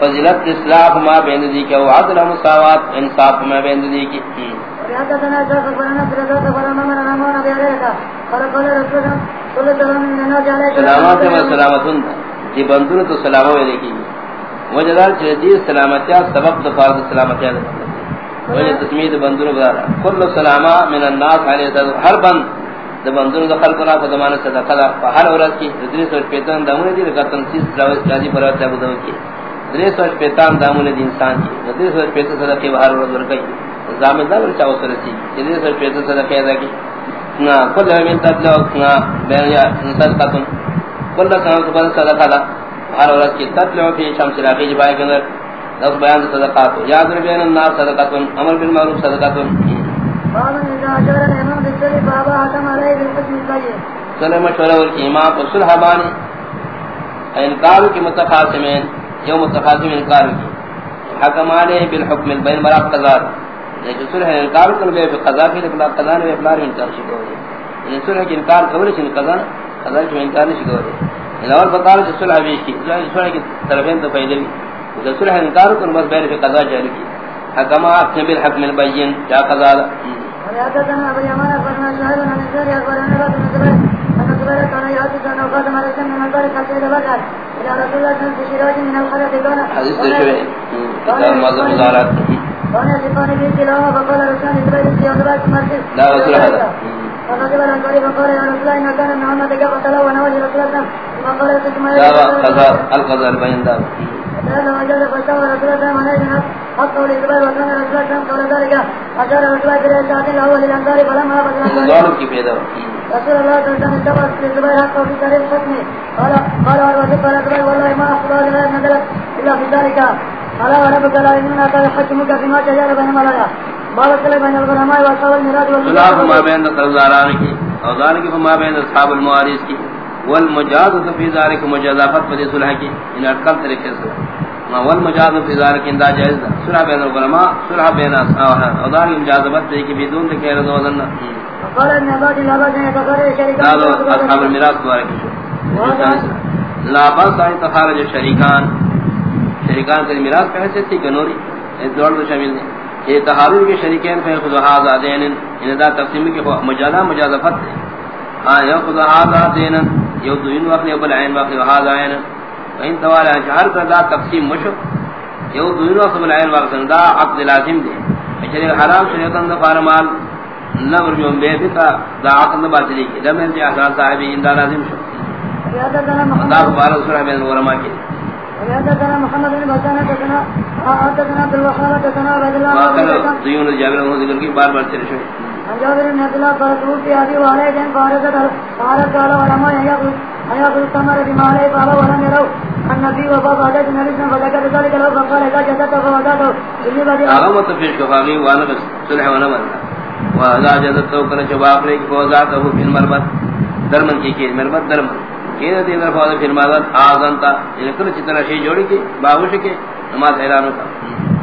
فضلت اصلاح ما بین دی کہ وہ عدل مساوات انصاف ما بین دی کی حدثنا من رسول صلى الله عليه وسلم سلامات و سلامتن۔ دی بندون تو سلامو کی وجدار سلامتیا سبب دفار سلامتیا وجہ تسمید کل من الناس علیہ ہر بند۔ د بندونو د خلق نه په زمانه صدقه ده. په هر ورځ کې د دې سره پیتان دمونه دي د تنسیس راځي پر راځي ابو داود کې. د دې پیتان دمونه دي انسان کې. د دې پیتان صدقه په هر ورځ ورکړي زامن دا ورچا وسره سي. د دې سره پیتان صدقه ده کې نا کله من تدلو نا بیا انسان تاسو کله څنګه په صدقه ده؟ هر ورځ کې تدلو په شمس راځي جبای کنه دس بیان صدقات یاد ربین الناس صدقات امر بالمعروف صدقات صلی مشورہ ورکی امام کو صلح بانی انکار کی متخاصمین، یو متخاصم انکار کی۔ حکم حکمانے بالحکم البین مراب قضار لیکن صلح انکار کن بے قضا فی لکلا قضا نے افلار انکار شکو دے۔ یعنی صلح کی انکار قبل چن قضا قضا کی انکار نہیں شکو دے۔ یعنی اول بطار سے صلح بیش کی صلح کی طرفین تو فائدہ بھی صلح انکار کن بس بین فی قضا جاری کی۔ حکما احکم بالحکم البین، جا قضا حدثنا ابو يمان اخبرنا شهر بن الزهري اخبرنا ابو بن زبير ان زبير كان يحدث انه قدم على سن من ذلك الى بكر الى رسول الله صلى الله عليه وسلم من الخلق دون حديث شوي كتاب مذهب مزارات وانا سيكون في تلاوه فقال رسول الله صلى الله عليه وسلم لا رسول هذا. فقال عن قريب فقال يا رسول الله ان كان محمد قد تلوى ونوجه رسول الله فقال ثم قضاء القضاء البين دار. هذا وجد فتاوى رسول الله عليه رسول رسول الله ظالم کی پیدا رسول الله صلى الله عليه وسلم لزبير حقه في تاريخ حكمه. قال قال وروى قال زبير والله ما أخبر لا نزلت إلا في ذلك. قال وربك لا يؤمنون حتى يحكموك فيما شجر بينهم ولا باب السلام بين الغرماء واصحاب الميراث والميراث ما بين القرضداران کی اور ذلك فما بين اصحاب المواريث. کی والمجازة في ذلك مجازفت فدی صلح کی ان اٹکل طریقے سے ما والمجاز في ذلك ان دا جائز صلح بين العلماء صلح بين اصحاب اور ذلك مجازفت ہے کہ بدون ذکر رضوان قال ان بعض الاباء يتفرج شركان اصحاب الميراث دوارے کی لا بس ان تخارج شریکان. شریکان کے میراث کیسے تھی کنوری اس دوڑ تو شامل ہے یہ تحارر کے شریکین فی خذ هذا دین ان دا تقسیم کی مجالا مجازفت ہے ہاں یاخذ هذا دین یو دین وقت یبل عین وقت هذا عین. وین توالا جہر کا دا تقسیم مشو، یو دین وقت یبل عین دا عقد لازم دے۔ اچھا، شریع حرام شریعتن دا فارمال نمر جو بے بتا، دا عقد باطلی کی۔ دمن جی احسان صاحبی اندہ لازم شو دا بارا سورہ بین الورما کی حدثنا محمد بن بسان حدثنا حدثنا عبد الوهاب حدثنا عبد الله بن ديون جابر بن ذكر کی، بار بار چلے شو۔ بن عبد الله قال وعليه قال ولما يقول يقول بما عليه قال ولم يروا النبي وبابا النبي صلى الله عليه وسلم ذلك فقال اذا جدت فوداته اللي وانا صلح وانا من واذا جدت جواب فوزاته في المربط درمن کی مربط درمن فرمایا اذن تا چتنا شی جوڑی کی باوش کے نماز اعلان ہوتا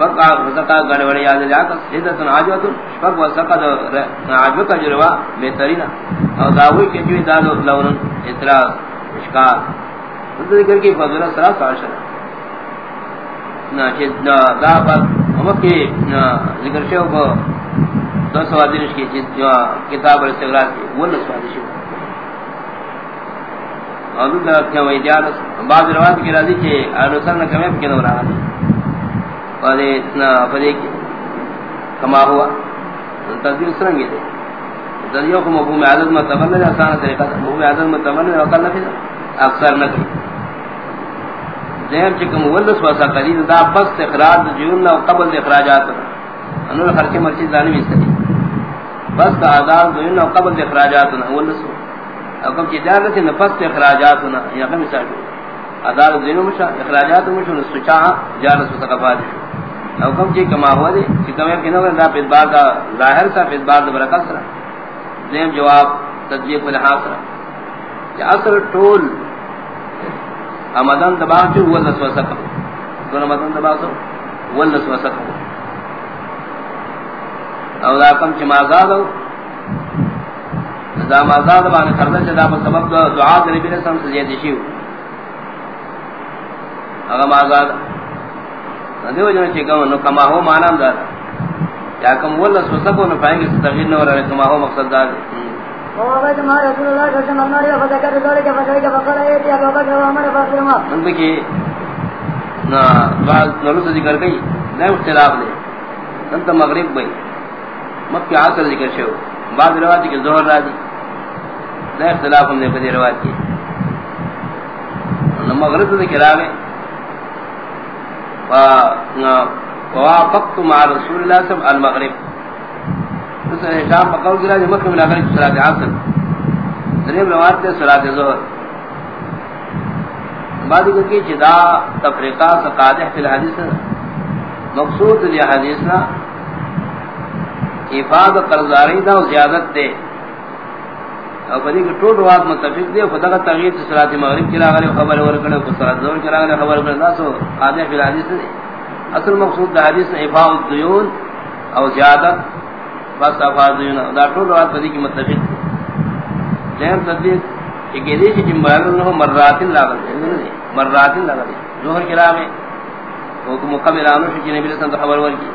شفق یاد جا کر شفق بہترین اور داوی کے جو دال اعتراض ذکر کی فضل سرا نہ کہ دا پر ہم کے ذکر شو کو دو سوادش کی کتاب الاستغراق کی وہ اور دوسرا کیا وہ اجازت بعض روایت کی راضی کہ انصر نہ کمے کہ نہ رہا اور اتنا فدی کما ہوا تدبیر سرنگے دے دنیا کو مفہوم عادت میں تبلد آسان طریقہ تھا مفہوم عادت میں تبلد وقال نفی اکثر نہ کی ذہن چکم ولس واسا قلیل دا بس اخراج جیون و قبل اخراجات انو خرچ مرچی دانی بھی سکتی بس دا آداد جیون و قبل اخراجات ولس او کم چی جارت نفس اخراجات یا کم مثال ادار دینو مشا اخراجات مشو سچا جار سقفات او کم جی کما ہوا دی؟ کہ کم کہ نہ دا پھر بعد ظاہر سا پھر بعد برکت سرا دیم جواب تدبیق الحاصر سرا کہ اصل ٹول امدان دبا جو ول وسوسہ کو دون امدان دبا سو ول وسوسہ کو او دا کم چ مازاد ہو۔ دا مازاد باندې خرد چې دا په سبب دعا د نبی رسول الله زیات شي هغه مازاد دیو جن چې کوم نو کما هو معنا دا یا کوم ول وسوسہ کو نو پائیں گے تغیر نہ اور کما هو مقصد دا وقال ما رسول الله صلى الله عليه وسلم فذكر ذلك فذلك فقال ايتي ابو بكر وعمر فاطمه ان کی نا بعض نلو سے ذکر گئی نہ اختلاف دے انت مغرب بھائی مکہ عصر ذکر شو بعض روایت کے ظہر راضی نہ اختلاف ہم نے بدی روایت کی نہ مغرب سے ذکر آگے ووافقت مع رسول الله صلى الله عليه وسلم المغرب. شام بقول گرا جو مکہ میں اگر صلاه عصر. ذریب روایت ہے صلاه ظہر. بعد کی جدا تفریقہ سقادہ فی الحدیث مقصود یہ حدیث نا افاد قرضاری دا زیادت دے. اور پدی کہ ٹوٹ وات متفق دے خدا کا تغییر صلاه مغرب کی راغلے خبر ورکڑے کو صلاه ظہر کی راغلے خبر ورکڑے نا سو قادہ فی الحدیث اصل مقصود دا حدیث افاد الدیون او زیادت. بس افاضیون دا ټول وات پدی کی متفق دیم تصدیق کہ گدی کی جمعہ نو مرات لاغل مرات لاغل ظہر کرام ہے وہ مکمل انو کی نبی صلی اللہ خبر ور کی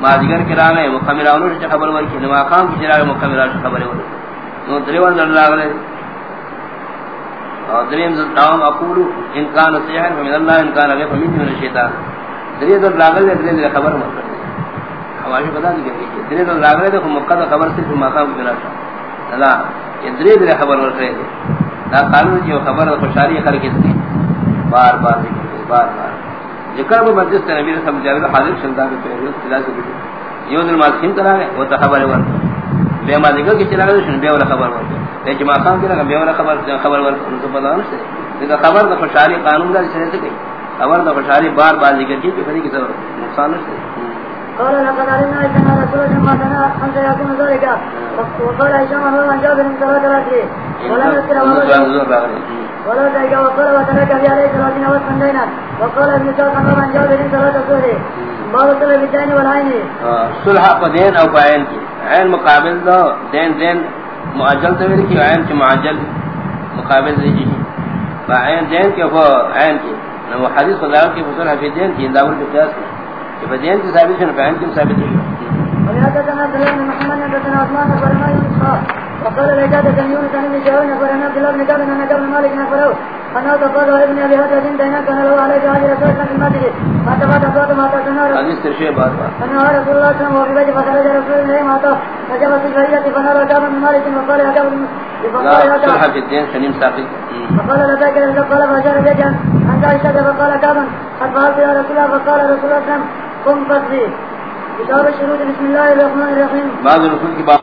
ماجگر کرام ہے مکمل انو کی خبر ور کی نما خام کی جرا مکمل انو خبر ور نو دریوان اور دریم اللہ من الشیطان. خبر مر حواشی خبر صرف مقام کی اللہ یہ درے خبر دا قانون جو خبر خوشحالی کر کے بار بار بار بار ذکر وہ مجلس نبی صلی اللہ حاضر شندا کے پہلے خلاص کی یہ دن ماسکین کرا ہے وہ تو خبر ور بے ما ذکر کی چلا گئے سن بے والا خبر ور تے جما خان کے بے والا خبر خبر ور تو پتہ نہیں ہے خبر تو خوشحالی قانون دا چلے تھے خبر تو خوشحالی بار بار ذکر کی کہ کسی کی نقصان نہیں قال لقد علمنا ان رسول الله ما كان حتى يكون ذلك. وقال هشام هو من جاب من صلاه العصر ولا يذكر ولا ذلك وقال وترك في عليه ثلاثين وسندينا وقال ابن سعد من جاب من صلاه الظهر باب الصلاه بالدين والعين صلح قدين او بعين عين مقابل دو دين دين معجل تو کی عین کی معجل مقابل دی بعین دین کے وہ عین کی۔ وہ حدیث خدا کی فصل حفیظ دین کی داول کے قیاس کہ بدین کی ثابت ہے بیان کی ثابت ہے۔ وقال لك تنيون كان من جاونا فرنا عبد الله بن كعب بن كعب مالك بن فرو انا تقال ابن ابي هذا دين دينا كان له عليه هذه رسول الله من المسجد. ما تبات صوت ما تسنى رسول الله الله عليه وسلم فخرج رسول الله ما تو فجب في الفرية فنرى كعب بن مالك وقال كعب لا صلح في الدين سليم ساقي فقال لذلك لذلك قال فأشار بيجا أنت عشت فقال كعب قد فعلت يا رسول الله. فقال رسول الله قم فضي كتاب الشروط بسم الله الرحمن الرحيم. بعض الرسول کی بات